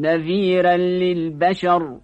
نذيرا للبشر.